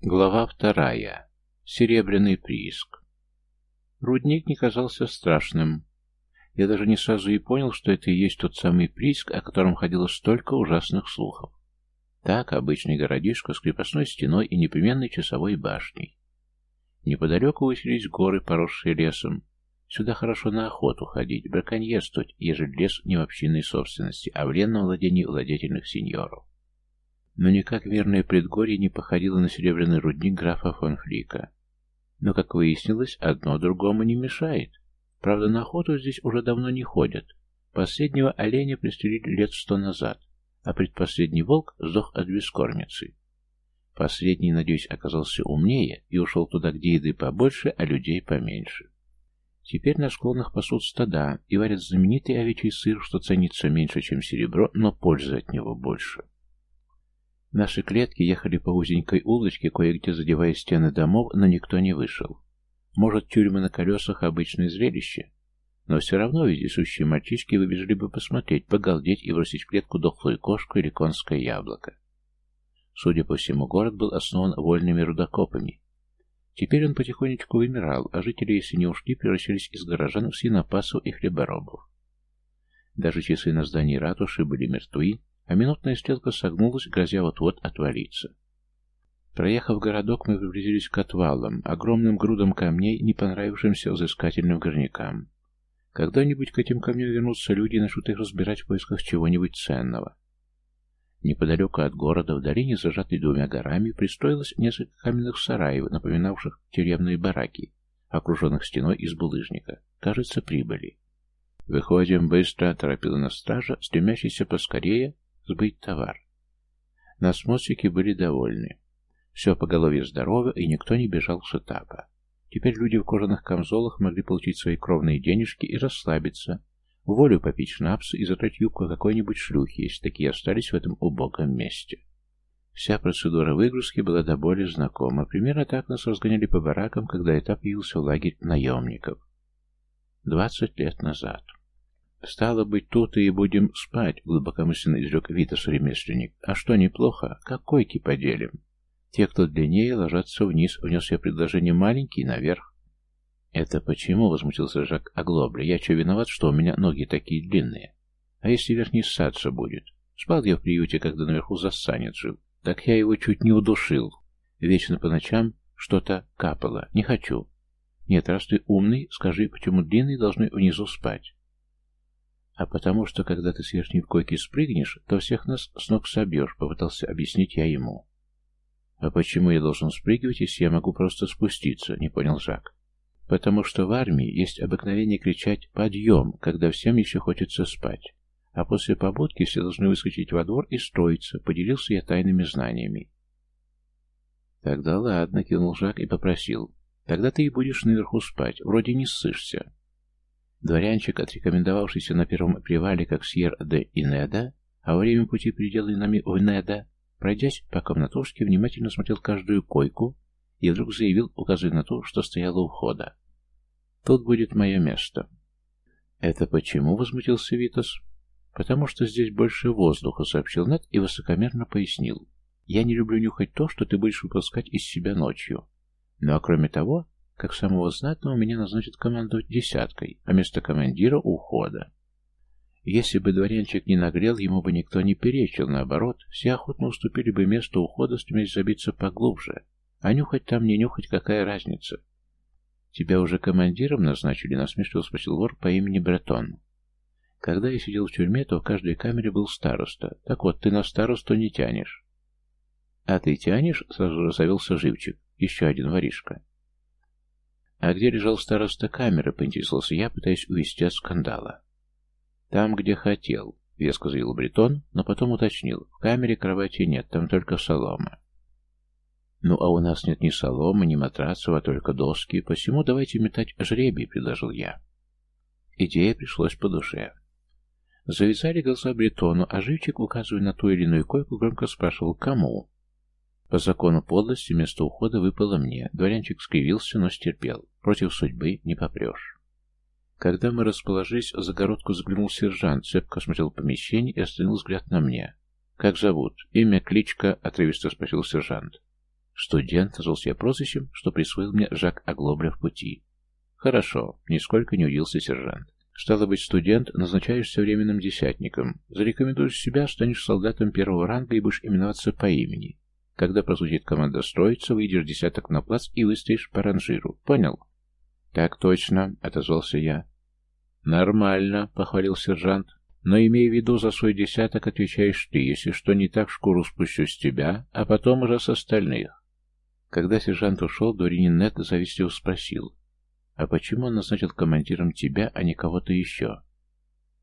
Глава вторая. Серебряный прииск. Рудник не казался страшным. Я даже не сразу и понял, что это и есть тот самый прииск, о котором ходило столько ужасных слухов. Так, обычный городишко с крепостной стеной и непременной часовой башней. Неподалеку высились горы, поросшие лесом. Сюда хорошо на охоту ходить, браконьерствовать, ежели лес не в общинной собственности, а в ленном владении владетельных сеньоров но никак верное предгорье не походило на серебряный рудник графа фон Флика. Но, как выяснилось, одно другому не мешает. Правда, на охоту здесь уже давно не ходят. Последнего оленя пристрелили лет сто назад, а предпоследний волк сдох от бескормицы. Последний, надеюсь, оказался умнее и ушел туда, где еды побольше, а людей поменьше. Теперь на склонах пасут стада и варят знаменитый овечий сыр, что ценится меньше, чем серебро, но пользы от него больше. Наши клетки ехали по узенькой улочке, кое-где задевая стены домов, но никто не вышел. Может, тюрьмы на колесах — обычное зрелище? Но все равно вездесущие мальчишки выбежали бы посмотреть, погалдеть и бросить в клетку дохлую кошку или конское яблоко. Судя по всему, город был основан вольными рудокопами. Теперь он потихонечку вымирал, а жители, если не ушли, превращались из горожан в свинопасов и хлеборобов. Даже часы на здании ратуши были мертвы, а минутная стрелка согнулась, грозя вот-вот отвалиться. Проехав городок, мы приблизились к отвалам, огромным грудам камней, не понравившимся взыскательным горнякам. Когда-нибудь к этим камням вернутся люди и начнут их разбирать в поисках чего-нибудь ценного. Неподалеку от города, в долине, зажатой двумя горами, пристроилось несколько каменных сараев, напоминавших тюремные бараки, окруженных стеной из булыжника. Кажется, прибыли. «Выходим быстро», — торопила на стража, стремящийся поскорее сбыть товар. Насмотрщики были довольны. Все поголовье здорово, и никто не бежал с этапа. Теперь люди в кожаных камзолах могли получить свои кровные денежки и расслабиться, волю попить шнапса и затрать юбку какой-нибудь шлюхи, если такие остались в этом убогом месте. Вся процедура выгрузки была до боли знакома. Примерно так нас разгоняли по баракам, когда этап явился в лагерь наемников. Двадцать лет назад. «Стало быть, тут и будем спать», — глубокомысленно изрек Витас-ремесленник. «А что, неплохо? Как койки поделим?» «Те, кто длиннее, ложатся вниз», — внес я предложение маленький наверх. «Это почему?» — возмутился Жак Оглобля. «Я что, виноват, что у меня ноги такие длинные? А если верхний ссаться будет? Спал я в приюте, когда наверху засанец жил. Так я его чуть не удушил. Вечно по ночам что-то капало. Не хочу. Нет, раз ты умный, скажи, почему длинные должны внизу спать?» А потому что, когда ты с верхней койки спрыгнешь, то всех нас с ног собьешь, попытался объяснить я ему. А почему я должен спрыгивать, если я могу просто спуститься, не понял Жак. Потому что в армии есть обыкновение кричать «подъем», когда всем еще хочется спать. А после побудки все должны выскочить во двор и строиться, поделился я тайными знаниями. Тогда ладно, кивнул Жак и попросил. Тогда ты и будешь наверху спать, вроде не ссышься. Дворянчик, отрекомендовавшийся на первом привале как Сьер де Инеда, а во время пути переделанный нами в Неда, пройдясь по комнатушке, внимательно смотрел каждую койку и вдруг заявил, указывая на то, что стояло у входа. «Тут будет мое место». «Это почему?» — возмутился Витас. «Потому что здесь больше воздуха», — сообщил Нед и высокомерно пояснил. «Я не люблю нюхать то, что ты будешь выпускать из себя ночью. Ну а кроме того, как самого знатного меня назначат командовать десяткой, а место командира — ухода. Если бы дворянчик не нагрел, ему бы никто не перечил, наоборот, все охотно уступили бы место ухода, стремясь забиться поглубже. А нюхать там не нюхать, какая разница? «Тебя уже командиром назначили?» — насмешливо спросил вор по имени Бретон. «Когда я сидел в тюрьме, то в каждой камере был староста. Так вот, ты на старосту не тянешь». «А ты тянешь?» — сразу разовелся живчик. Еще один воришка. «А где лежал староста камеры?» — поинтересовался я, пытаясь увести от скандала. «Там, где хотел», — веско заявил Бретон, но потом уточнил. «В камере кровати нет, там только солома». «Ну, а у нас нет ни соломы, ни матрацев, а только доски, посему давайте метать жребий», — предложил я. Идея пришлась по душе. Завязали глаза Бретону, а Живчик, указывая на ту или иную койку, громко спрашивал «Кому?». По закону подлости место ухода выпало мне. Дворянчик скривился, но стерпел. Против судьбы не попрешь. Когда мы расположились, в загородку заглянул сержант, цепко осмотрел помещение и остановил взгляд на мне. «Как зовут? Имя, кличка?» — отрывисто спросил сержант. Студент назвался я прозвищем, что присвоил мне Жак Оглобля в пути. Хорошо, нисколько не удивился сержант. Стало быть, студент, назначаешься временным десятником. Зарекомендуешь себя, станешь солдатом первого ранга и будешь именоваться по имени. Когда прозвучит команда строиться, выйдешь десяток на плац и выстоишь по ранжиру. Понял? Так точно, отозвался я. Нормально, похвалил сержант. Но имей в виду, за свой десяток отвечаешь ты, если что не так, шкуру спущу с тебя, а потом уже с остальных. Когда сержант ушел, Доринин Нет завистливо спросил, а почему он назначил командиром тебя, а не кого-то еще?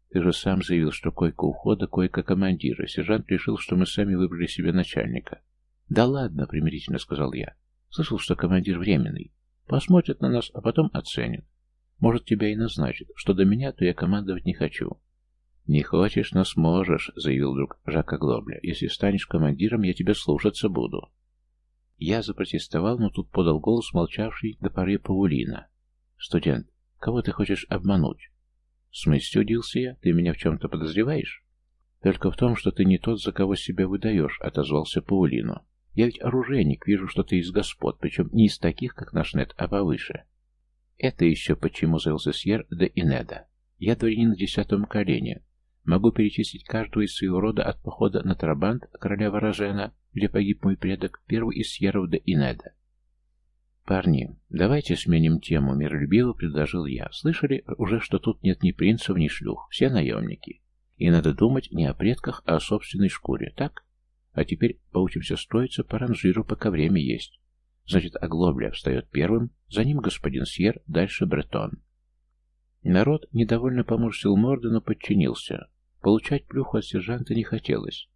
Ты же сам заявил, что койка ухода, койка командира. Сержант решил, что мы сами выбрали себе начальника. Да ладно, примирительно сказал я. Слышал, что командир временный. Посмотрят на нас, а потом оценят. Может, тебя и назначат. Что до меня, то я командовать не хочу. «Не хочешь, но сможешь», — заявил друг Жака Глобля. «Если станешь командиром, я тебя слушаться буду». Я запротестовал, но тут подал голос молчавший до поры Паулина. «Студент, кого ты хочешь обмануть?» «В смысле, удился я? Ты меня в чем-то подозреваешь?» «Только в том, что ты не тот, за кого себя выдаешь», — отозвался Паулину. «Я ведь оружейник, вижу, что ты из господ, причем не из таких, как наш Нет, а повыше». «Это еще почему завелся Сьер де Инеда. Я дворянин на десятом колене, Могу перечислить каждого из своего рода от похода на Трабант, короля Ворожена, где погиб мой предок, первый из Сьеров де Инеда. «Парни, давайте сменим тему», — миролюбиво предложил я. «Слышали уже, что тут нет ни принцев, ни шлюх, все наемники. И надо думать не о предках, а о собственной шкуре, так? А теперь поучимся строиться по ранжиру, пока время есть. Значит, Оглобля встает первым, за ним господин Сьер, дальше Бретон». Народ недовольно поморщил морду, но подчинился. Получать плюху от сержанта не хотелось.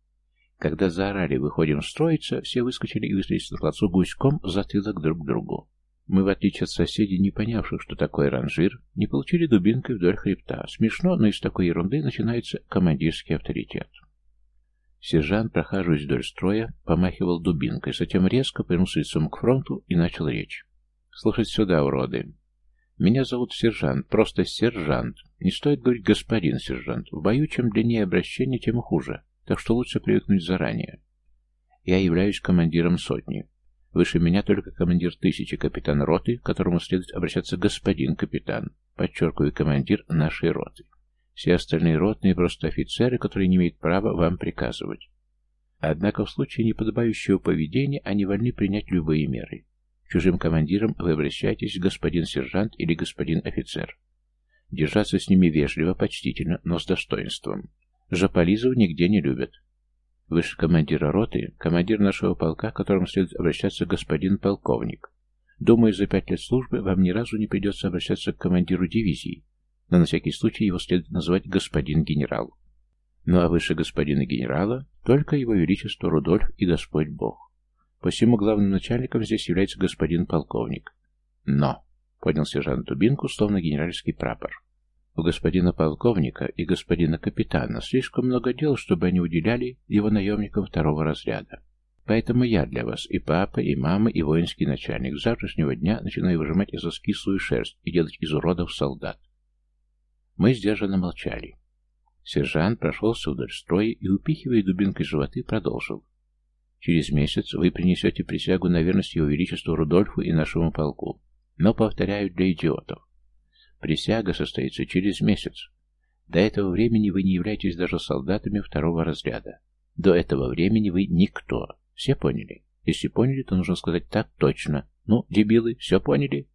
Когда заорали «выходим строиться», все выскочили и выстрелились на плацу гуськом затылок друг к другу. Мы, в отличие от соседей, не понявших, что такое ранжир, не получили дубинкой вдоль хребта. Смешно, но из такой ерунды начинается командирский авторитет. Сержант, прохаживаясь вдоль строя, помахивал дубинкой, затем резко повернулся лицом к фронту и начал речь. «Слушать сюда, уроды. Меня зовут сержант, просто сержант. Не стоит говорить господин сержант. В бою чем длиннее обращение, тем хуже. Так что лучше привыкнуть заранее. Я являюсь командиром сотни. Выше меня только командир тысячи, капитан роты, к которому следует обращаться господин капитан. Подчеркиваю, командир нашей роты. Все остальные ротные просто офицеры, которые не имеют права вам приказывать. Однако в случае неподобающего поведения они вольны принять любые меры. Чужим командирам вы обращаетесь господин сержант или господин офицер. Держаться с ними вежливо, почтительно, но с достоинством. Жополизов нигде не любят. Выше командира роты, командир нашего полка, к которому следует обращаться господин полковник. Думаю, за пять лет службы вам ни разу не придется обращаться к командиру дивизии, но на всякий случай его следует называть господин генерал. Ну а выше господина генерала только его величество Рудольф и Господь Бог. Посему главным начальником здесь является господин полковник. Но, поднял сержант дубинку, словно генеральский прапор. У господина полковника и господина капитана слишком много дел, чтобы они уделяли его наемникам второго разряда. Поэтому я для вас и папа, и мама, и воинский начальник с завтрашнего дня начинаю выжимать из оски свою шерсть и делать из уродов солдат. Мы сдержанно молчали. Сержант прошелся вдоль строя и, упихивая дубинкой животы, продолжил. Через месяц вы принесете присягу на верность Его Величеству Рудольфу и нашему полку. Но, повторяю, для идиотов. Присяга состоится через месяц. До этого времени вы не являетесь даже солдатами второго разряда. До этого времени вы никто. Все поняли? Если поняли, то нужно сказать так точно. Ну, дебилы, все поняли?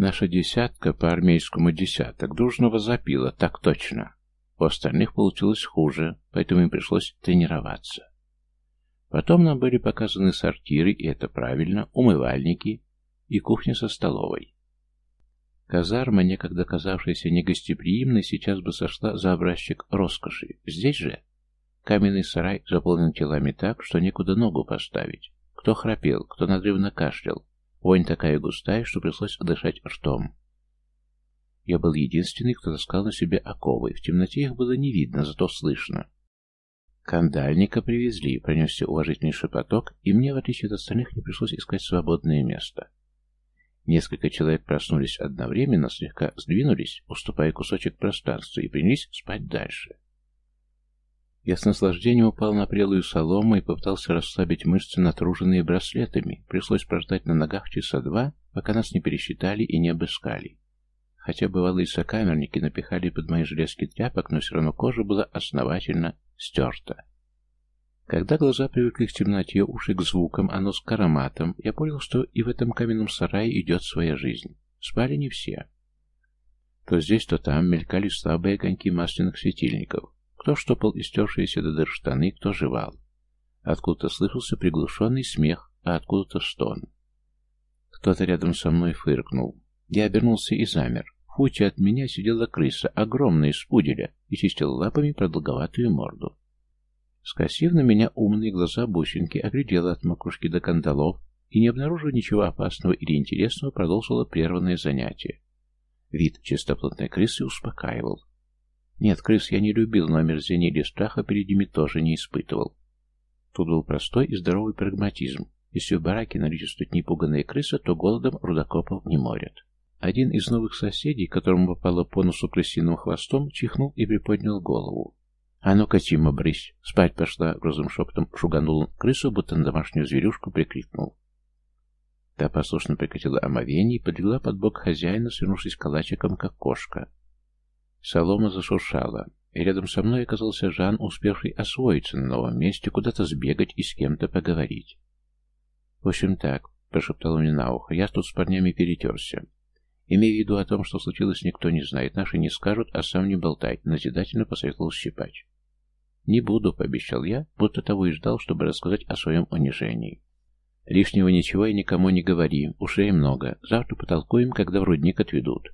Наша десятка, по армейскому десяток, дружного запила, так точно. У остальных получилось хуже, поэтому им пришлось тренироваться. Потом нам были показаны сортиры, и это правильно, умывальники и кухня со столовой. Казарма, некогда казавшаяся негостеприимной, сейчас бы сошла за образчик роскоши. Здесь же каменный сарай заполнен телами так, что некуда ногу поставить. Кто храпел, кто надрывно кашлял. Вонь такая густая, что пришлось дышать ртом. Я был единственный, кто таскал на себе оковы. В темноте их было не видно, зато слышно. Кандальника привезли, пронесся уважительный шепоток, и мне, в отличие от остальных, не пришлось искать свободное место. Несколько человек проснулись одновременно, слегка сдвинулись, уступая кусочек пространства, и принялись спать дальше. Я с наслаждением упал на прелую солому и попытался расслабить мышцы, натруженные браслетами. Пришлось прождать на ногах часа два, пока нас не пересчитали и не обыскали. Хотя бывалые сокамерники напихали под мои железки тряпок, но все равно кожа была основательно стерта. Когда глаза привыкли к темноте, уши к звукам, а нос к ароматам, я понял, что и в этом каменном сарае идет своя жизнь. Спали не все. То здесь, то там мелькали слабые огоньки масляных светильников. Кто штопал истершиеся до дыр штаны, кто жевал. Откуда-то слышался приглушенный смех, а откуда-то стон. Кто-то рядом со мной фыркнул. Я обернулся и замер. В футе от меня сидела крыса, огромная, из пуделя, и чистила лапами продолговатую морду. Скосив на меня умные глаза бусинки, оглядела от макушки до кандалов и, не обнаружив ничего опасного или интересного, продолжила прерванное занятие. Вид чистоплотной крысы успокаивал. Нет, крыс я не любил, но омерзения или страха перед ними тоже не испытывал. Тут был простой и здоровый прагматизм. Если в бараке наличествует непуганная крыса, то голодом рудокопов не морят. Один из новых соседей, которому попало по носу крысиным хвостом, чихнул и приподнял голову. «А ну-ка, Тима, брысь!» Спать пошла, грозным шепотом шуганул крысу, будто на домашнюю зверюшку прикрикнул. Та послушно прекратила омовение и подлегла под бок хозяина, свернувшись калачиком, как кошка. Солома зашуршала, и рядом со мной оказался Жан, успевший освоиться на новом месте, куда-то сбегать и с кем-то поговорить. «В общем так», — прошептал мне на ухо, — «я тут с парнями перетерся. Имея в виду о том, что случилось, никто не знает, наши не скажут, а сам не болтай», — назидательно посоветовал Щипач. «Не буду», — пообещал я, будто того и ждал, чтобы рассказать о своем унижении. «Лишнего ничего и никому не говори, ушей много. Завтра потолкуем, когда в рудник отведут.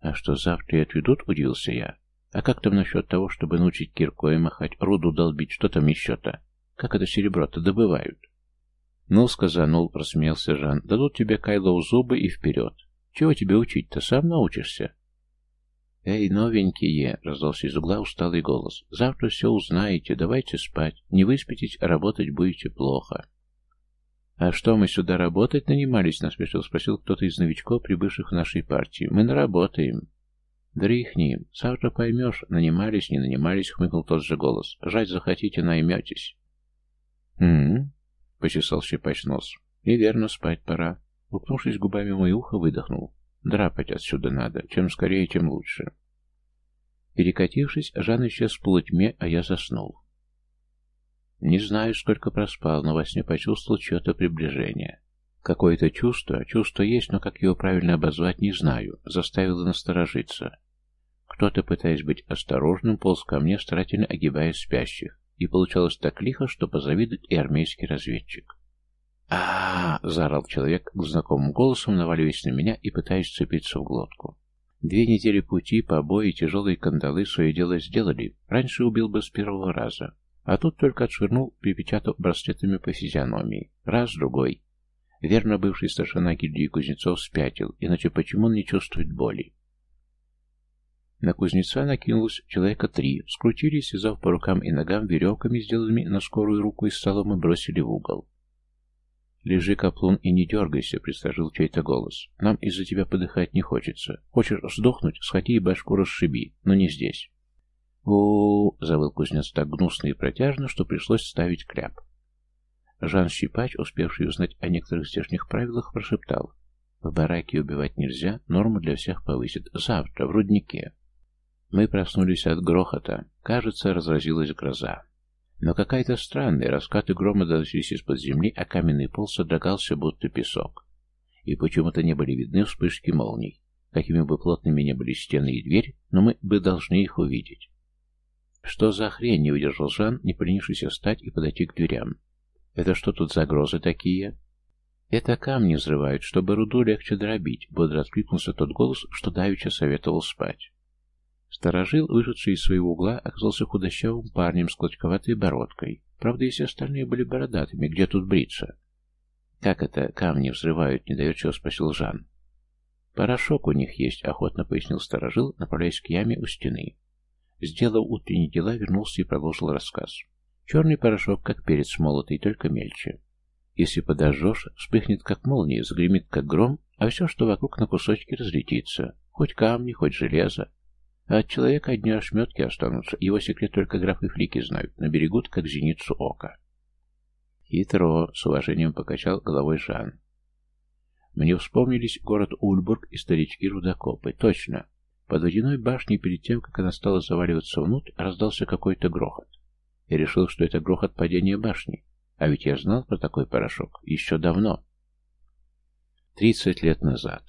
«А что, завтра и отведут?» — удивился я. «А как там насчет того, чтобы научить киркой махать, руду долбить, что там еще-то? Как это серебро-то добывают?» «Ну, сказанул», — рассмеялся Жан, — «дадут тебе Кайлоу зубы и вперед. Чего тебе учить-то, сам научишься?» «Эй, новенькие!» — раздался из угла усталый голос. «Завтра все узнаете, давайте спать. Не выспитесь, а работать будете плохо». «А что, мы сюда работать нанимались?» — насмешил спросил кто-то из новичков, прибывших в нашей партии. «Мы наработаем». «Дрыхни. Завтра поймешь, нанимались, не нанимались», — хмыкнул тот же голос. «Жать захотите, найметесь». «М-м-м», почесал щипач нос. «Неверно, спать пора». Упнувшись губами в мое ухо, выдохнул. «Драпать отсюда надо. Чем скорее, тем лучше». Перекатившись, Жан исчез в полутьме, а я заснул. Не знаю, сколько проспал, но во сне почувствовал чье-то приближение. Какое-то чувство, чувство есть, но как его правильно обозвать, не знаю, заставило насторожиться. Кто-то, пытаясь быть осторожным, полз ко мне, старательно огибая спящих, и получалось так лихо, что позавидует и армейский разведчик. а, -а, заорал человек знакомым голосом, наваливаясь на меня и пытаясь цепиться в глотку. Две недели пути, побои, тяжелые кандалы свое дело сделали. Раньше убил бы с первого раза. А тут только отшвырнул, припечатав браслетами по физиономии. Раз, другой. Верно, бывший старшина гильдии Кузнецов спятил, иначе почему он не чувствует боли? На кузнеца накинулось человека три, скрутили, связав по рукам и ногам веревками, сделанными на скорую руку из столом, и бросили в угол. «Лежи, каплун, и не дергайся», — предложил чей-то голос. «Нам из-за тебя подыхать не хочется. Хочешь сдохнуть, схвати и башку расшиби, но не здесь» у, завыл кузнец так гнусно и протяжно, что пришлось ставить кляп. Жан Щипач, успевший узнать о некоторых здешних правилах, прошептал. В бараке убивать нельзя, норму для всех повысит. Завтра, в руднике. Мы проснулись от грохота. Кажется, разразилась гроза. Но какая-то странная, раскаты грома доносились из-под земли, а каменный пол содрогался, будто песок. И почему-то не были видны вспышки молний. Какими бы плотными ни были стены и дверь, но мы бы должны их увидеть. «Что за хрень?» — не выдержал Жан, не поленившийся встать и подойти к дверям. «Это что тут за грозы такие?» «Это камни взрывают, чтобы руду легче дробить», — бодро откликнулся тот голос, что давеча советовал спать. Сторожил, вышедший из своего угла, оказался худощавым парнем с клочковатой бородкой. Правда, если остальные были бородатыми, где тут бриться? «Как это камни взрывают?» — недоверчиво спросил Жан. «Порошок у них есть», — охотно пояснил сторожил, направляясь к яме у стены. Сделав утренние дела, вернулся и продолжил рассказ. Черный порошок, как перец молотый, только мельче. Если подожжешь, вспыхнет, как молния, загремит, как гром, а все, что вокруг на кусочки, разлетится. Хоть камни, хоть железо. А от человека одни ошметки останутся. Его секрет только графы флики знают. Наберегут, как зеницу ока. Хитро, с уважением покачал головой Жан. Мне вспомнились город Ульбург и старички-рудокопы. Точно. Под водяной башней, перед тем, как она стала заваливаться внутрь, раздался какой-то грохот. Я решил, что это грохот падения башни. А ведь я знал про такой порошок еще давно. Тридцать лет назад.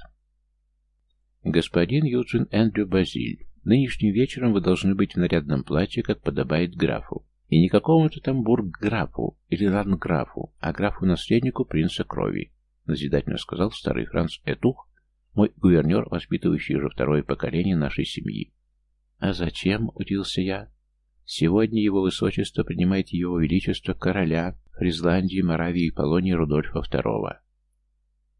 Господин Юджин Эндрю Базиль, нынешним вечером вы должны быть в нарядном платье, как подобает графу. И не какому-то там бургграфу или ланграфу, а графу-наследнику принца крови, назидательно сказал старый Франц Этух, мой гувернер, воспитывающий уже второе поколение нашей семьи. «А зачем?» — удивился я. «Сегодня его высочество принимает его величество короля Фризландии, Моравии и Полонии Рудольфа II».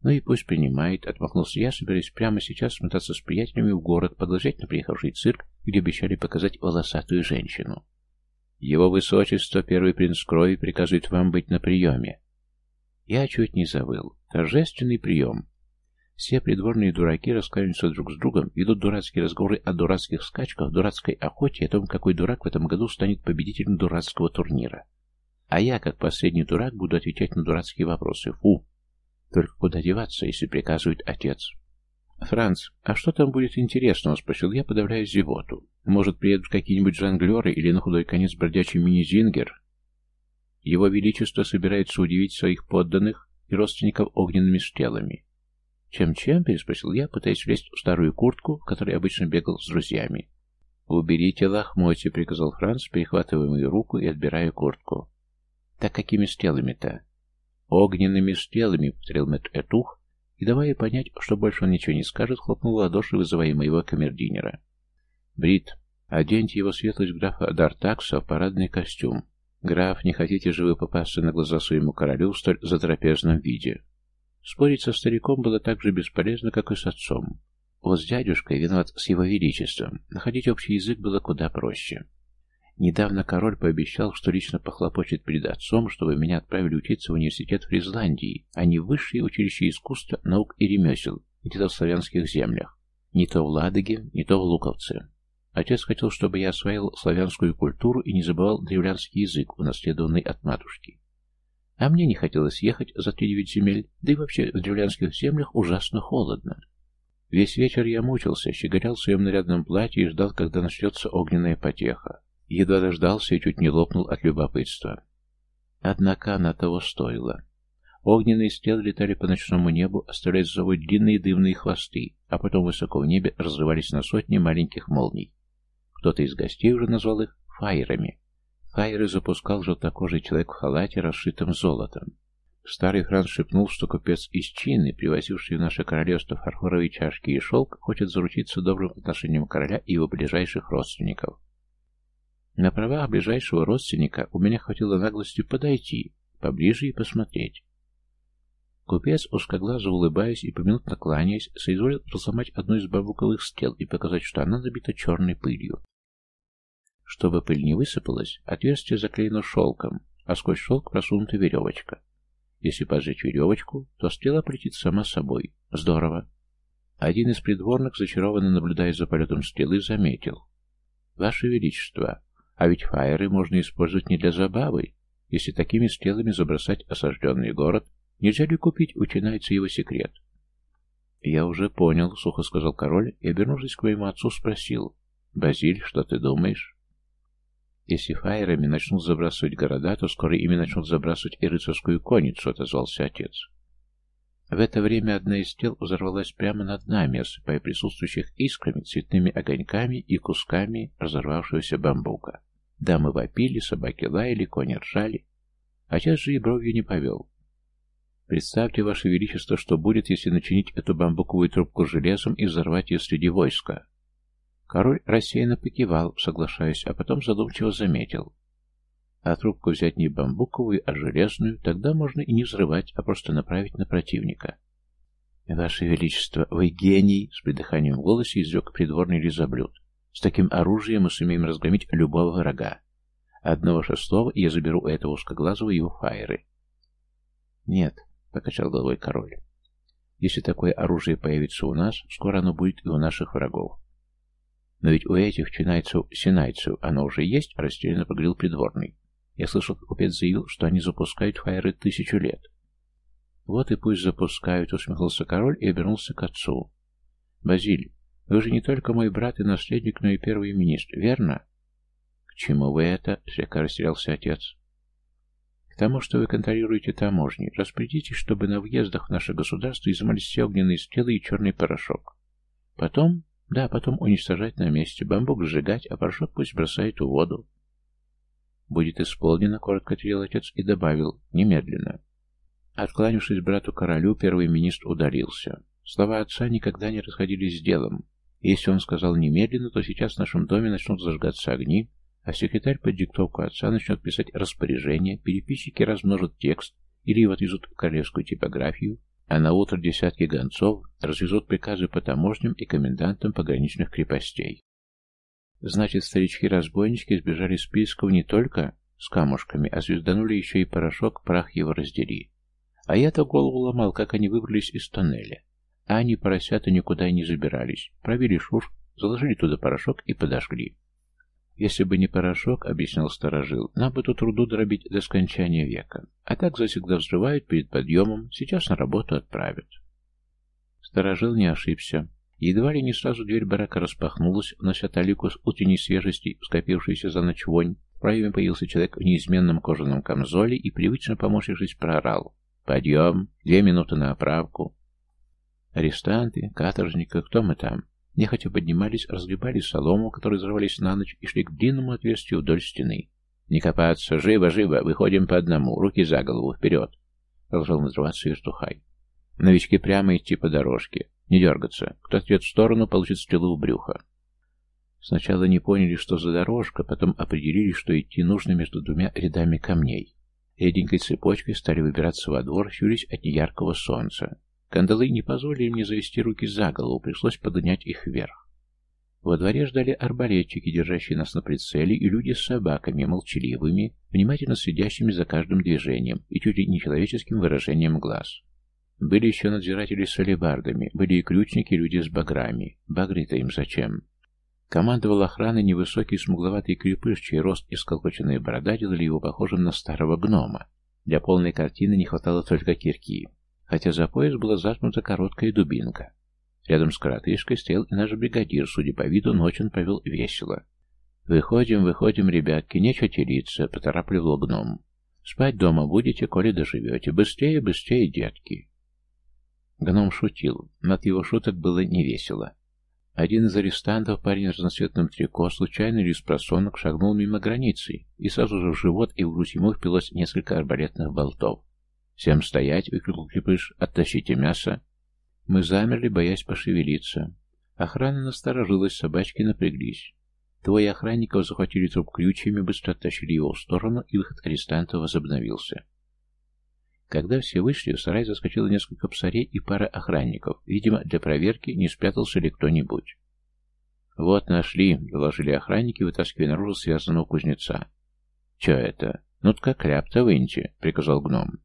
«Ну и пусть принимает», — отмахнулся я, собираясь прямо сейчас смотаться с приятелями в город, продолжать на приехавший цирк, где обещали показать волосатую женщину. «Его высочество, первый принц крови, приказывает вам быть на приеме». Я чуть не забыл. Торжественный прием. Все придворные дураки раскаиваются друг с другом, ведут дурацкие разговоры о дурацких скачках, дурацкой охоте и о том, какой дурак в этом году станет победителем дурацкого турнира. А я, как последний дурак, буду отвечать на дурацкие вопросы. Фу! Только куда деваться, если приказывает отец? «Франц, а что там будет интересного?» — спросил я, подавляя зевоту. «Может, приедут какие-нибудь жонглеры или на худой конец бродячий мини-зингер?» Его Величество собирается удивить своих подданных и родственников огненными стрелами. «Чем-чем?» — переспросил я, пытаясь влезть в старую куртку, в которой обычно бегал с друзьями. «Уберите лохмотья», — приказал Франц, перехватывая мою руку и отбирая куртку. «Так какими стрелами-то?» «Огненными стрелами», — повторил Мэтт Этух, и, давая понять, что больше он ничего не скажет, хлопнул ладоши, вызывая моего камердинера. «Брит, оденьте его светлость графа Дартакса в парадный костюм. Граф, не хотите же вы попасться на глаза своему королю в столь затрапезном виде?» Спорить со стариком было так же бесполезно, как и с отцом. Вот с дядюшкой, виноват с его величеством, находить общий язык было куда проще. Недавно король пообещал, что лично похлопочет перед отцом, чтобы меня отправили учиться в университет Фризландии, а не в высшее училище искусства, наук и ремесел, где-то в славянских землях. Не то в Ладоге, не то в Луковце. Отец хотел, чтобы я осваивал славянскую культуру и не забывал древлянский язык, унаследованный от матушки. А мне не хотелось ехать за три земель, да и вообще в древлянских землях ужасно холодно. Весь вечер я мучился, щеголял в своем нарядном платье и ждал, когда начнется огненная потеха. Едва дождался и чуть не лопнул от любопытства. Однако она того стоила. Огненные стрелы летали по ночному небу, оставляя за собой длинные дымные хвосты, а потом высоко в небе разрывались на сотни маленьких молний. Кто-то из гостей уже назвал их фаерами. Хайры запускал желтокожий человек в халате, расшитым золотом. Старый Франц шепнул, что купец из Чины, привозивший в наше королевство фарфоровые чашки и шелк, хочет заручиться добрым отношением короля и его ближайших родственников. На правах ближайшего родственника у меня хватило наглости подойти, поближе и посмотреть. Купец, узкоглазо улыбаясь и поминутно кланяясь, соизволил разломать одну из бамбуковых стел и показать, что она набита черной пылью. Чтобы пыль не высыпалась, отверстие заклеено шелком, а сквозь шелк просунута веревочка. Если поджечь веревочку, то стрела полетит сама собой. Здорово. Один из придворных, зачарованно наблюдая за полетом стрелы, заметил. «Ваше Величество, а ведь фаеры можно использовать не для забавы. Если такими стрелами забросать осажденный город, нельзя ли купить, начинается его секрет?» «Я уже понял», — сухо сказал король, и, обернувшись к моему отцу, спросил. «Базиль, что ты думаешь?» Если фаерами начнут забрасывать города, то скоро ими начнут забрасывать и рыцарскую конницу, отозвался отец. В это время одна из тел взорвалась прямо над нами, осыпая присутствующих искрами, цветными огоньками и кусками разорвавшегося бамбука. Дамы вопили, собаки лаяли, кони ржали. Отец же и бровью не повел. Представьте, Ваше Величество, что будет, если начинить эту бамбуковую трубку железом и взорвать ее среди войска. Король рассеянно покивал, соглашаясь, а потом задумчиво заметил. А трубку взять не бамбуковую, а железную, тогда можно и не взрывать, а просто направить на противника. «Ваше Величество, вы гений!» — с придыханием в голосе изрек придворный лизоблюд. «С таким оружием мы сумеем разгромить любого врага. Одного шестого я заберу у этого узкоглазого его фаеры». «Нет», — покачал головой король. «Если такое оружие появится у нас, скоро оно будет и у наших врагов. Но ведь у этих чинайцев-синайцев оно уже есть, растерянно поговорил придворный. Я слышал, как купец заявил, что они запускают фаеры тысячу лет. Вот и пусть запускают, усмехнулся король и обернулся к отцу. Базиль, вы же не только мой брат и наследник, но и первый министр, верно? К чему вы это? Слегка растерялся отец. К тому, что вы контролируете таможни. Распорядитесь, чтобы на въездах в наше государство изымались все огненные стрелы и черный порошок. Потом, да, потом уничтожать на месте, бамбук сжигать, а порошок пусть бросает в воду. Будет исполнено, коротко ответил отец и добавил, немедленно. Откланившись брату-королю, первый министр удалился. Слова отца никогда не расходились с делом. Если он сказал немедленно, то сейчас в нашем доме начнут зажигаться огни, а секретарь под диктовку отца начнет писать распоряжение, переписчики размножат текст или его отвезут в королевскую типографию, а на утро десятки гонцов развезут приказы по таможням и комендантам пограничных крепостей. Значит, старички-разбойнички сбежали списков не только с камушками, а звезданули еще и порошок, прах его раздели. А я-то голову ломал, как они выбрались из тоннеля. А они, поросята, никуда не забирались. Провели шуш, заложили туда порошок и подожгли. Если бы не порошок, объяснял сторожил, нам бы тут труду дробить до скончания века. А так завсегда взрывают перед подъемом, сейчас на работу отправят. Сторожил не ошибся. Едва ли не сразу дверь барака распахнулась, внося талику с утренней свежести, скопившейся за ночь вонь. В проеме появился человек в неизменном кожаном камзоле и, привычно поморщившись, проорал. «Подъем! Две минуты на оправку!» Арестанты, каторжники, кто мы там? Нехотя поднимались, разгребали солому, которые взорвались на ночь, и шли к длинному отверстию вдоль стены. «Не копаться! Живо, живо! Выходим по одному! Руки за голову! Вперед!» Продолжал надрываться вертухай. Новички прямо идти по дорожке. Не дергаться. Кто ответ в сторону, получит стрелу в брюхо. Сначала не поняли, что за дорожка, потом определили, что идти нужно между двумя рядами камней. Реденькой цепочкой стали выбираться во двор, щурясь от неяркого солнца. Кандалы не позволили мне завести руки за голову, пришлось поднять их вверх. Во дворе ждали арбалетчики, держащие нас на прицеле, и люди с собаками, молчаливыми, внимательно следящими за каждым движением и чуть ли не человеческим выражением глаз. Были еще надзиратели с алебардами, были и ключники, люди с баграми. Багры-то им зачем? Командовал охраной невысокий смугловатый крепыш, чей рост и сколкоченная борода делали его похожим на старого гнома. Для полной картины не хватало только кирки хотя за пояс была заткнута короткая дубинка. Рядом с коротышкой стоял и наш бригадир, судя по виду, ночь он провел весело. «Выходим, выходим, ребятки, нечего телиться», — поторапливал гном. «Спать дома будете, коли доживете. Быстрее, быстрее, детки». Гном шутил, но от его шуток было невесело. Один из арестантов, парень в разноцветном трико, случайно или с шагнул мимо границы, и сразу же в живот и в грудь ему впилось несколько арбалетных болтов. «Всем стоять!» — выкрикнул Крепыш. «Оттащите мясо!» Мы замерли, боясь пошевелиться. Охрана насторожилась, собачки напряглись. Двое охранников захватили труп крючьями, быстро оттащили его в сторону, и выход арестанта возобновился. Когда все вышли, в сарай заскочило несколько псарей и пара охранников. Видимо, для проверки, не спрятался ли кто-нибудь. «Вот, нашли», — доложили охранники, вытаскивая наружу связанного кузнеца. «Че это? Ну-ка, кляп-то выньте», — приказал гном.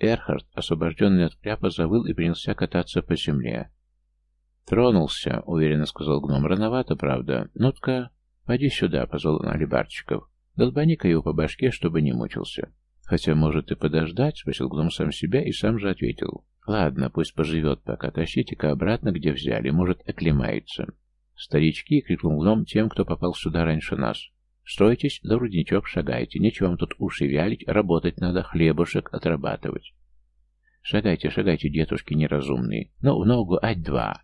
Эрхард, освобожденный от кляпа, завыл и принялся кататься по земле. «Тронулся», — уверенно сказал гном. «Рановато, правда. Ну-ка, поди сюда», — позвал он алибарчиков. «Долбани-ка его по башке, чтобы не мучился». «Хотя, может, и подождать?» — спросил гном сам себя и сам же ответил. «Ладно, пусть поживет пока. Тащите-ка обратно, где взяли. Может, оклемается». «Старички!» — крикнул гном тем, кто попал сюда раньше нас. Стройтесь, да рудничок шагайте. Нечего вам тут уши вялить, работать надо, хлебушек отрабатывать. Шагайте, шагайте, детушки неразумные. Ну, в ногу, ать два.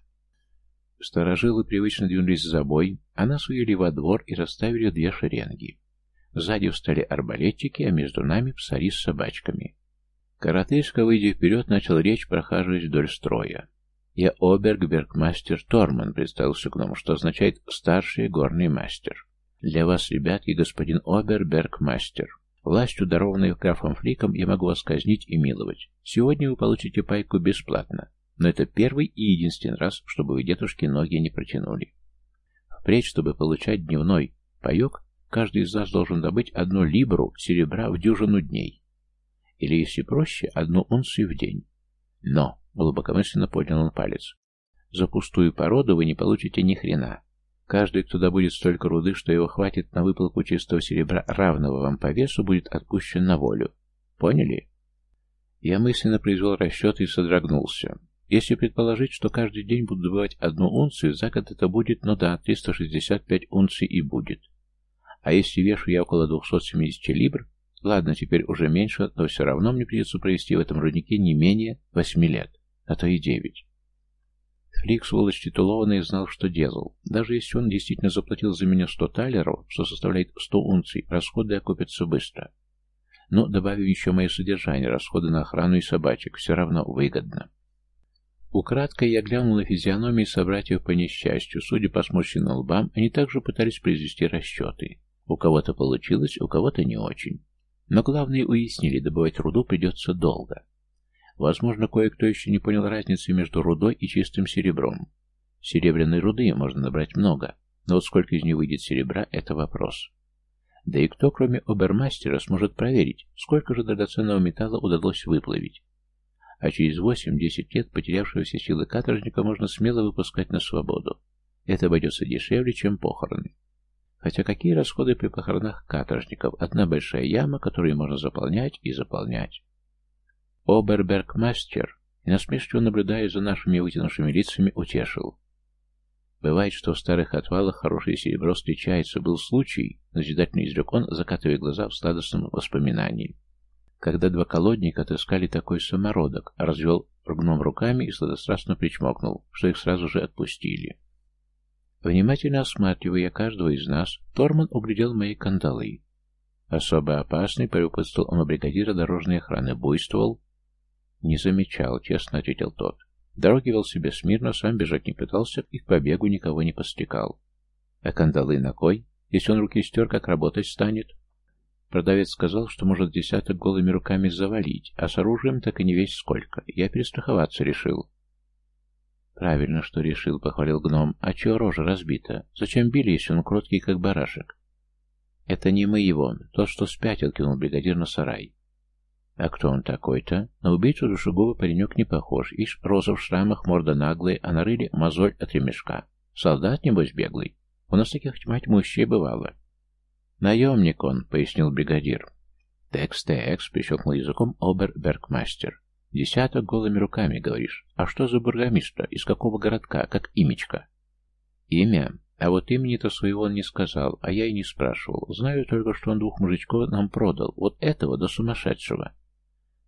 Старожилы привычно двинулись за бой, а нас увели во двор и расставили две шеренги. Сзади встали арбалетчики, а между нами псари с собачками. Коротышка, выйдя вперед, начал речь, прохаживаясь вдоль строя. «Я Оберг-Бергмастер Торман», — представился гном, что означает «старший горный мастер». Для вас, ребятки, господин Обербергмастер. Властью, дарованной графом Фликом, я могу вас казнить и миловать. Сегодня вы получите пайку бесплатно. Но это первый и единственный раз, чтобы вы, дедушки, ноги не протянули. Впредь, чтобы получать дневной паек, каждый из нас должен добыть одну либру серебра в дюжину дней. Или, если проще, одну унцию в день. Но, глубокомысленно поднял он палец, за пустую породу вы не получите ни хрена. Каждый, кто добудет столько руды, что его хватит на выплавку чистого серебра, равного вам по весу, будет отпущен на волю. Поняли? Я мысленно произвел расчет и содрогнулся. Если предположить, что каждый день буду добывать одну унцию, за год это будет, ну да, 365 унций и будет. А если вешу я около 270 либр, ладно, теперь уже меньше, но все равно мне придется провести в этом руднике не менее 8 лет, а то и 9. Флик, сволочь титулованный, знал, что делал. Даже если он действительно заплатил за меня 100 талеров, что составляет 100 унций, расходы окупятся быстро. Но, добавив еще мое содержание, расходы на охрану и собачек, все равно выгодно. Украдкой я глянул на физиономии собратьев по несчастью. Судя по сморщенным лбам, они также пытались произвести расчеты. У кого-то получилось, у кого-то не очень. Но главное уяснили, добывать руду придется долго. Возможно, кое-кто еще не понял разницы между рудой и чистым серебром. Серебряной руды можно набрать много, но вот сколько из нее выйдет серебра – это вопрос. Да и кто, кроме обермастера, сможет проверить, сколько же драгоценного металла удалось выплавить? А через 8-10 лет потерявшего все силы каторжника можно смело выпускать на свободу. Это обойдется дешевле, чем похороны. Хотя какие расходы при похоронах каторжников? Одна большая яма, которую можно заполнять и заполнять. Обербергмастер, насмешливо наблюдая за нашими вытянувшими лицами, утешил. Бывает, что в старых отвалах хорошее серебро встречается. Был случай, назидательно изрек он, закатывая глаза в сладостном воспоминании. Когда два колодника отыскали такой самородок, развел гном руками и сладострастно причмокнул, что их сразу же отпустили. Внимательно осматривая каждого из нас, Торман углядел мои кандалы. Особо опасный, полюбопытствовал он у бригадира дорожной охраны, буйствовал, «Не замечал», — честно ответил тот. Дороги вел себе смирно, сам бежать не пытался и к побегу никого не подстрекал. А кандалы на кой? Если он руки стер, как работать станет? Продавец сказал, что может десяток голыми руками завалить, а с оружием так и не весь сколько. Я перестраховаться решил. Правильно, что решил, похвалил гном. А чего рожа разбита? Зачем били, если он кроткий, как барашек? Это не мы его, тот, что спятил, кинул бригадир на сарай. А кто он такой-то? На убийцу душегубы паренек не похож. Ишь, роза в шрамах, морда наглая, а на рыле мозоль от ремешка. Солдат, небось, беглый. У нас таких тьма тьмущей бывало. Наемник он, пояснил бригадир. Текс-текс, прищелкнул языком обер-беркмастер. Десяток голыми руками, говоришь. А что за бургомистра? Из какого городка? Как имечка? Имя? А вот имени-то своего он не сказал, а я и не спрашивал. Знаю только, что он двух мужичков нам продал. Вот этого до сумасшедшего.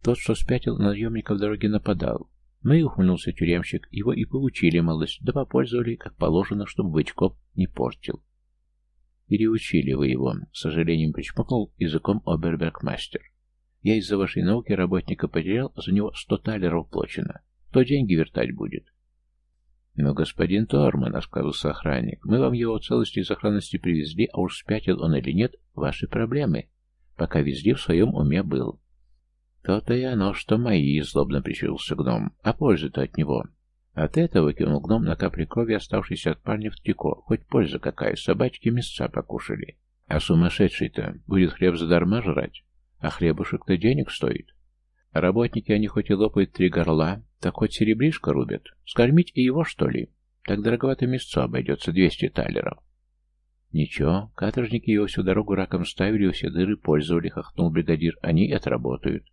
Тот, что спятил, на наемника в дороге нападал. Ну и ухмыльнулся тюремщик, его и получили малость, да попользовали, как положено, чтобы бычков не портил. Переучили вы его, с сожалением причмокнул языком обербергмастер. Я из-за вашей науки работника потерял, за него сто талеров плачено. Кто деньги вертать будет? «Но, господин Торман», — осклабился охранник, — «мы вам его в целости и сохранности привезли, а уж спятил он или нет, ваши проблемы. Пока везли, в своем уме был». «То-то и оно, что мои», — злобно прищурился гном. «А польза-то от него?» От этого кинул гном на капли крови, оставшейся от парня в трико. Хоть польза какая, собачки мясца покушали. А сумасшедший-то будет хлеб задарма жрать? А хлебушек-то денег стоит. Работники, они хоть и лопают три горла, так хоть серебришко рубят. Скормить и его, что ли? Так дороговато мясцо обойдется, двести талеров. Ничего, каторжники его всю дорогу раком ставили, все дыры пользовали, хохнул бригадир. Они отработают.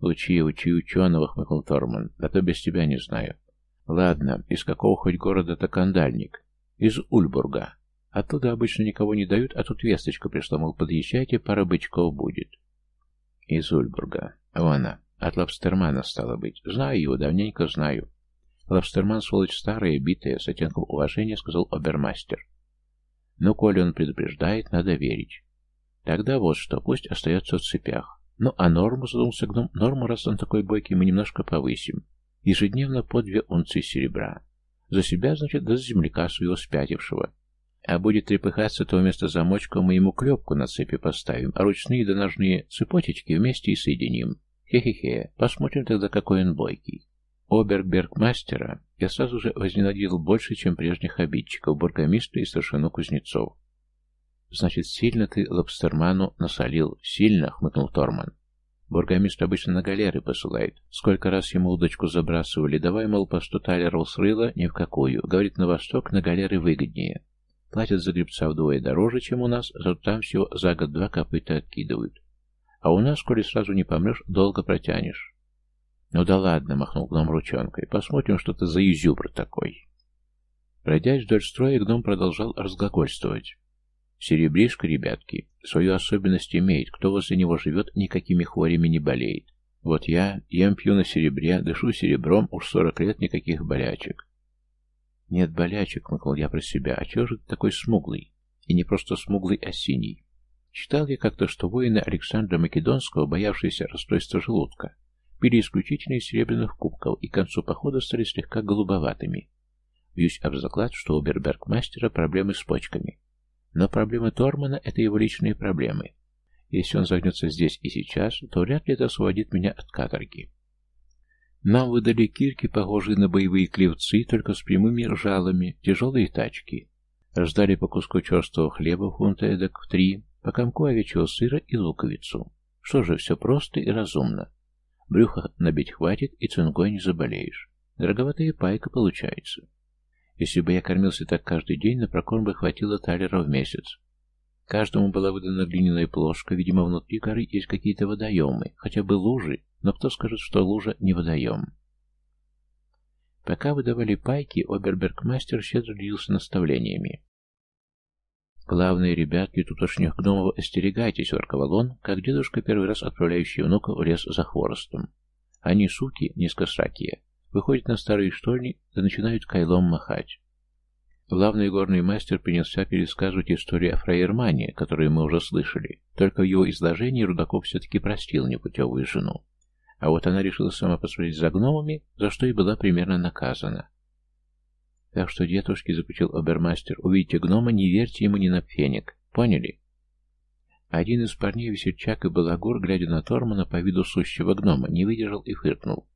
«Учи, учи ученого», — хмыкнул Торман, — «а то без тебя не знаю». «Ладно, из какого хоть города-то кандальник?» «Из Ульбурга. Оттуда обычно никого не дают, а тут весточка пришла, мол, подъезжайте, пара бычков будет». «Из Ульбурга. Вона. От Лобстермана, стало быть. Знаю его, давненько знаю». «Лобстерман, сволочь старая, битая, с оттенком уважения», — сказал обермастер. «Ну, коли он предупреждает, надо верить. Тогда вот что, пусть остается в цепях. Ну, а норму, задумался гном, норму, раз он такой бойкий, мы немножко повысим. Ежедневно по две унции серебра. За себя, значит, да за земляка своего спятившего. А будет трепыхаться, то вместо замочка мы ему клепку на цепи поставим, а ручные да ножные цепочечки вместе и соединим. Хе-хе-хе, посмотрим тогда, какой он бойкий. Обербергмастера я сразу же возненавидел больше, чем прежних обидчиков, бургомистра и старшину кузнецов. «Значит, сильно ты Лобстерману насолил?» «Сильно», — хмыкнул Торман. Бургомист обычно на галеры посылает. Сколько раз ему удочку забрасывали. Давай, мол, по сто талеров с рыла, ни в какую. Говорит, на восток на галеры выгоднее. Платят за гребца вдвое дороже, чем у нас, зато там всего за год два копыта откидывают. А у нас, коли сразу не помрешь, долго протянешь. Ну да ладно, махнул гном ручонкой. Посмотрим, что ты за изюбр такой. Пройдясь вдоль строя, гном продолжал разглагольствовать. Серебришка, ребятки, свою особенность имеет. Кто возле него живет, никакими хворями не болеет. Вот я, ем пью на серебре, дышу серебром, уж сорок лет никаких болячек. Нет болячек, мыкнул я про себя, а чего же ты такой смуглый? И не просто смуглый, а синий. Читал я как-то, что воины Александра Македонского, боявшиеся расстройства желудка, пили исключительно из серебряных кубков и к концу похода стали слегка голубоватыми. Бьюсь об заклад, что у Бербергмастера проблемы с почками. Но проблемы Тормана — это его личные проблемы. Если он загнется здесь и сейчас, то вряд ли это освободит меня от каторги. Нам выдали кирки, похожие на боевые клевцы, только с прямыми ржалами, тяжелые тачки. Раздали по куску черстого хлеба фунта эдак в три, по комку овечьего сыра и луковицу. Что же, все просто и разумно. Брюхо набить хватит, и цингой не заболеешь. Дороговатая пайка получается. Если бы я кормился так каждый день, на прокорм бы хватило талера в месяц. Каждому была выдана глиняная плошка, видимо, внутри горы есть какие-то водоемы, хотя бы лужи, но кто скажет, что лужа не водоем? Пока выдавали пайки, обербергмастер щедро делился наставлениями. «Главные ребятки тутошних гномов остерегайтесь, ворковал он, как дедушка, первый раз отправляющий внука в лес за хворостом. Они, суки, низкосракие, Выходят на старые штольни, да начинают кайлом махать. Главный горный мастер принялся пересказывать историю о фраермане, которую мы уже слышали. Только в его изложении Рудаков все-таки простил непутевую жену. А вот она решила сама посмотреть за гномами, за что и была примерно наказана. Так что, дедушки, заключил обермастер, увидите гнома, не верьте ему ни на пфеник. Поняли? Один из парней, весельчак и балагур, глядя на Тормана по виду сущего гнома, не выдержал и фыркнул.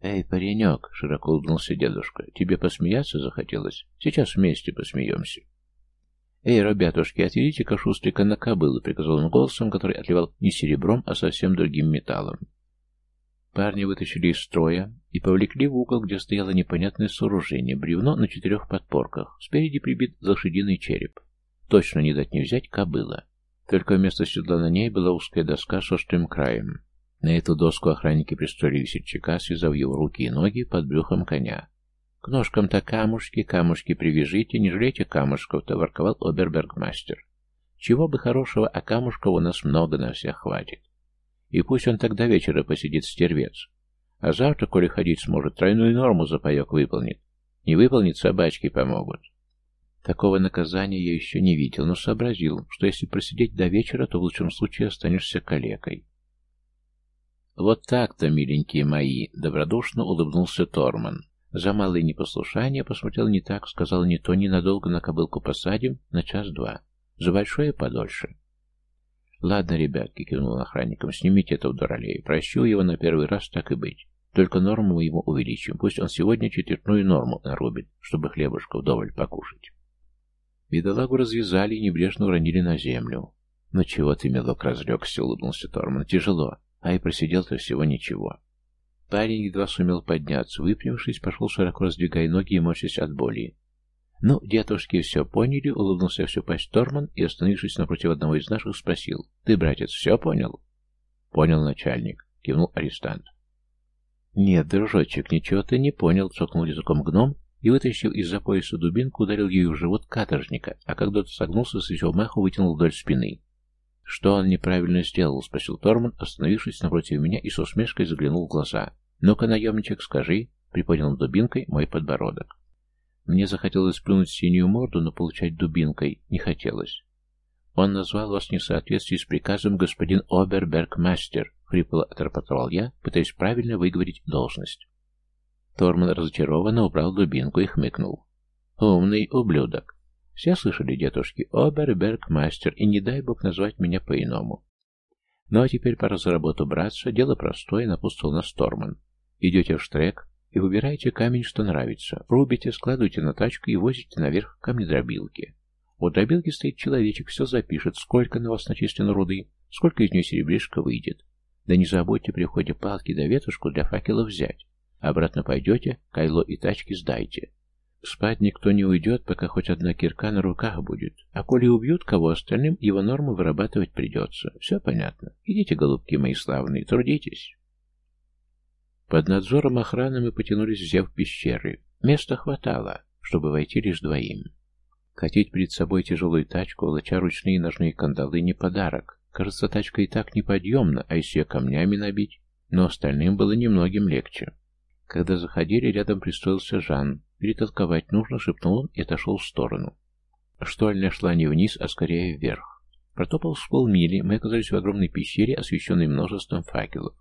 «Эй, паренек!» — широко улыбнулся дедушка. «Тебе посмеяться захотелось? Сейчас вместе посмеемся». «Эй, ребятушки, отведите-ка шустрика на кобылу», — приказал он голосом, который отливал не серебром, а совсем другим металлом. Парни вытащили из строя и повлекли в угол, где стояло непонятное сооружение, бревно на четырех подпорках. Спереди прибит лошадиный череп. Точно не дать не взять кобыла. Только вместо седла на ней была узкая доска с острым краем. На эту доску охранники пристроили весельчака, связав его руки и ноги под брюхом коня. «К ножкам-то камушки, камушки привяжите, не жалейте камушков-то», — ворковал обербергмастер. «Чего бы хорошего, а камушков у нас много на всех хватит. И пусть он тогда вечера посидит стервец. А завтра, коли ходить сможет, тройную норму за паек выполнит. Не выполнит, собачки помогут». Такого наказания я еще не видел, но сообразил, что если просидеть до вечера, то в лучшем случае останешься калекой. «Вот так-то, миленькие мои!» — добродушно улыбнулся Торман. За малое непослушание посмотрел не так, сказал не то, ненадолго на кобылку посадим, на час-два. За большое подольше. «Ладно, ребятки», — кивнул охранникам, — «снимите этого дуралея. Прощу его на первый раз, так и быть. Только норму мы ему увеличим. Пусть он сегодня четвертную норму нарубит, чтобы хлебушка вдоволь покушать». Бедолагу развязали и небрежно уронили на землю. «Ну чего ты, мелок, разлегся?» — улыбнулся Торман. «Тяжело. А и просидел-то всего ничего. Парень едва сумел подняться, выпрямившись, пошел широко раздвигая ноги и морщась от боли. «Ну, дедушки все поняли», — улыбнулся все пасть Торман и, остановившись напротив одного из наших, спросил. «Ты, братец, все понял?» «Понял, начальник», — кивнул арестант. «Нет, дружочек, ничего ты не понял», — цокнул языком гном и, вытащив из-за пояса дубинку, ударил ею в живот каторжника, а когда тот согнулся, с маху вытянул вдоль спины. «Что он неправильно сделал?» — спросил Торман, остановившись напротив меня и с усмешкой заглянул в глаза. «Ну-ка, наемничек, скажи!» — приподнял дубинкой мой подбородок. Мне захотелось плюнуть синюю морду, но получать дубинкой не хотелось. «Он назвал вас в несоответствии с приказом господин Обербергмастер», — хрипло отрапортовал я, пытаясь правильно выговорить должность. Торман разочарованно убрал дубинку и хмыкнул. «Умный ублюдок. Все слышали, дедушки, Обербергмастер, и не дай бог назвать меня по-иному. Ну а теперь пора за работу браться, дело простое, напустил на Сторман. Идете в штрек и выбираете камень, что нравится. Рубите, складываете на тачку и возите наверх камнедробилки. У дробилки стоит человечек, все запишет, сколько на вас начислено руды, сколько из нее серебришка выйдет. Да не забудьте при входе палки да ветушку для факела взять. Обратно пойдете, кайло и тачки сдайте. Спать никто не уйдет, пока хоть одна кирка на руках будет. А коли убьют кого остальным, его норму вырабатывать придется. Все понятно. Идите, голубки мои славные, трудитесь. Под надзором охраны мы потянулись, взяв пещеры. Места хватало, чтобы войти лишь двоим. Катить перед собой тяжелую тачку, волоча ручные ножные кандалы, не подарок. Кажется, тачка и так неподъемна, а если камнями набить? Но остальным было немногим легче. Когда заходили, рядом пристроился Жан. «Перетолковать нужно», — шепнул он и отошел в сторону. Штольня шла не вниз, а скорее вверх. Протопал с полмили, мы оказались в огромной пещере, освещенной множеством факелов.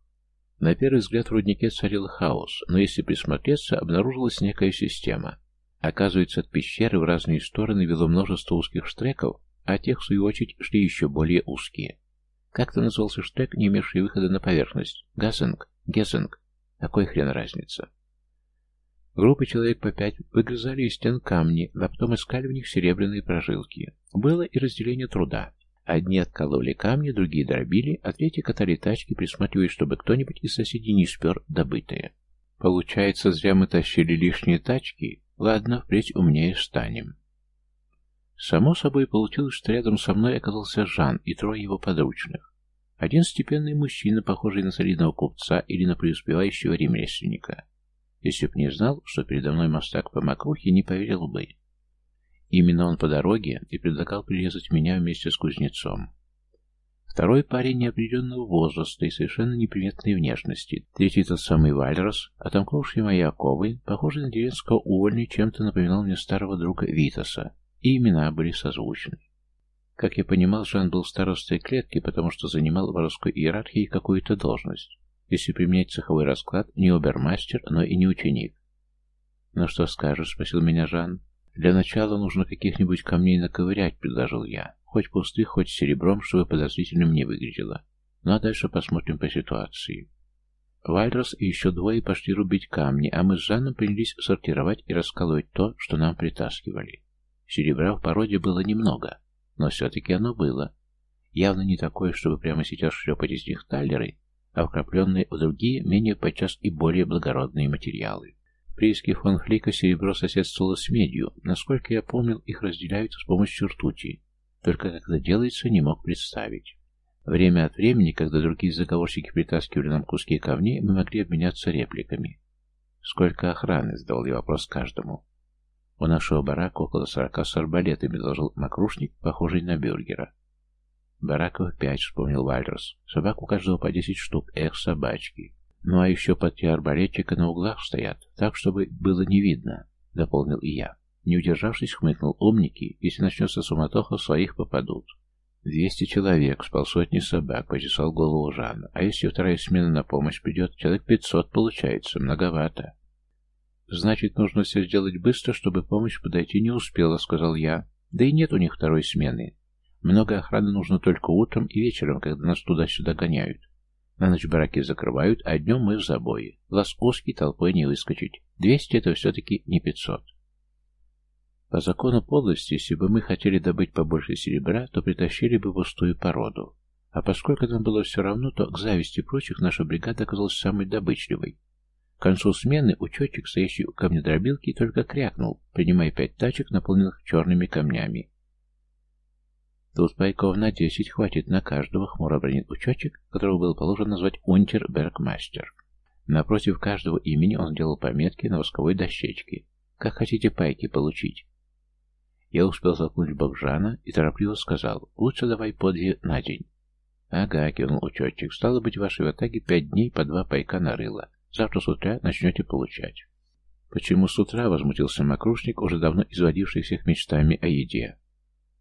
На первый взгляд в руднике царил хаос, но если присмотреться, обнаружилась некая система. Оказывается, от пещеры в разные стороны вело множество узких штреков, а тех, в свою очередь, шли еще более узкие. Как-то назывался штрек, не имевший выхода на поверхность? Газинг? Гезинг? Какой хрен разница? Группы человек по пять выгрызали из стен камни, а потом искали в них серебряные прожилки. Было и разделение труда. Одни откалывали камни, другие дробили, а третьи катали тачки, присматриваясь, чтобы кто-нибудь из соседей не спер добытые. Получается, зря мы тащили лишние тачки? Ладно, впредь умнее станем. Само собой получилось, что рядом со мной оказался Жан и трое его подручных. Один степенный мужчина, похожий на солидного купца или на преуспевающего ремесленника. Если б не знал, что передо мной мастак по макрухе, не поверил бы. Именно он по дороге и предлагал прирезать меня вместе с кузнецом. Второй парень неопределенного возраста и совершенно неприметной внешности. Третий тот самый Вальрос, отомкнувший мои оковы, похожий на деревенского увольня, чем-то напоминал мне старого друга Витаса, и имена были созвучны. Как я понимал, Жан был старостой клетки, потому что занимал в воровской иерархии какую-то должность. Если применять цеховой расклад, не обермастер, но и не ученик. «Ну что скажешь?» — спросил меня Жан. «Для начала нужно каких-нибудь камней наковырять», — предложил я. «Хоть пустых, хоть серебром, чтобы подозрительным не выглядело. Ну а дальше посмотрим по ситуации». Вальрос и еще двое пошли рубить камни, а мы с Жаном принялись сортировать и раскалывать то, что нам притаскивали. Серебра в породе было немного, но все-таки оно было. Явно не такое, чтобы прямо сейчас шлепать из них таллеры, а вкрапленные в другие, менее подчас и более благородные материалы. В прииске фон Флика серебро соседствовало с медью. Насколько я помнил, их разделяют с помощью ртути. Только как это делается, не мог представить. Время от времени, когда другие заговорщики притаскивали нам куски камней, мы могли обменяться репликами. «Сколько охраны?» — задал я вопрос каждому. «У нашего барака около сорока с арбалетами», — доложил макрушник, похожий на бюргера. «Бараков пять», — вспомнил Вальрос. «Собак у каждого по десять штук. Эх, собачки. Ну а еще по три арбалетчика на углах стоят, так, чтобы было не видно», — дополнил и я. Не удержавшись, хмыкнул умники, если начнется суматоха, своих попадут. «Двести человек, с полсотни собак», — почесал голову Жанна. «А если вторая смена на помощь придет, человек пятьсот получается, многовато». «Значит, нужно все сделать быстро, чтобы помощь подойти не успела», — сказал я. «Да и нет у них второй смены. Много охраны нужно только утром и вечером, когда нас туда-сюда гоняют. На ночь бараки закрывают, а днем мы в забое. Узкий, толпой не выскочить. Двести это все-таки не пятьсот. По закону подлости, если бы мы хотели добыть побольше серебра, то притащили бы пустую породу. А поскольку нам было все равно, то к зависти прочих наша бригада оказалась самой добычливой. К концу смены учетчик, стоящий у камнедробилки, только крякнул, принимая пять тачек, наполненных черными камнями. Тут пайков на десять хватит на каждого, хмуро бронит учетчик, которого был положено назвать Унтер-Бергмастер. Напротив каждого имени он делал пометки на восковой дощечке. Как хотите пайки получить? Я успел заткнуть Богжана и торопливо сказал, лучше давай по две на день. Ага, кивнул учетчик, стало быть, в вашей атаке пять дней по два пайка нарыло. Завтра с утра начнете получать. Почему с утра, возмутился Макрушник, уже давно изводивший всех мечтами о еде.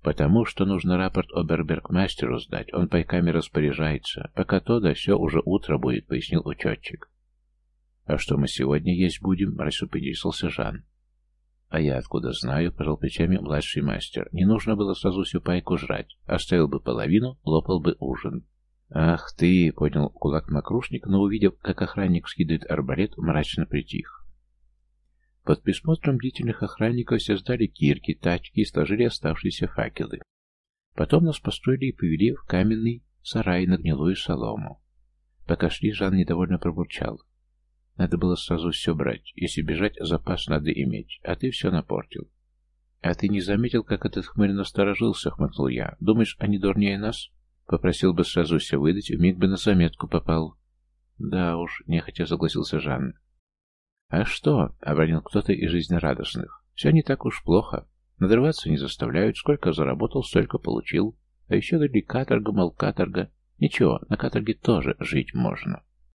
Потому что нужно рапорт обербергмастеру сдать, он пайками распоряжается. Пока то да все уже утро будет, пояснил учетчик. А что мы сегодня есть будем? Поделился Жан. А я откуда знаю, пожал плечами младший мастер. Не нужно было сразу всю пайку жрать. Оставил бы половину, лопал бы ужин. «Ах ты!» — понял кулак макрушник, но, увидев, как охранник скидывает арбалет, мрачно притих. Под присмотром бдительных охранников все сдали кирки, тачки и сложили оставшиеся факелы. Потом нас построили и повели в каменный сарай на гнилую солому. Пока шли, Жан недовольно пробурчал. Надо было сразу все брать. Если бежать, запас надо иметь. А ты все напортил. А ты не заметил, как этот хмырь насторожился, хмыкнул я. Думаешь, они дурнее нас? Попросил бы сразу все выдать, вмиг бы на заметку попал. Да уж, нехотя согласился Жан. А что? — обронил кто-то из жизнерадостных. Все не так уж плохо. Надрываться не заставляют. Сколько заработал, столько получил. А еще дали каторга, мол, каторга. Ничего, на каторге тоже жить можно.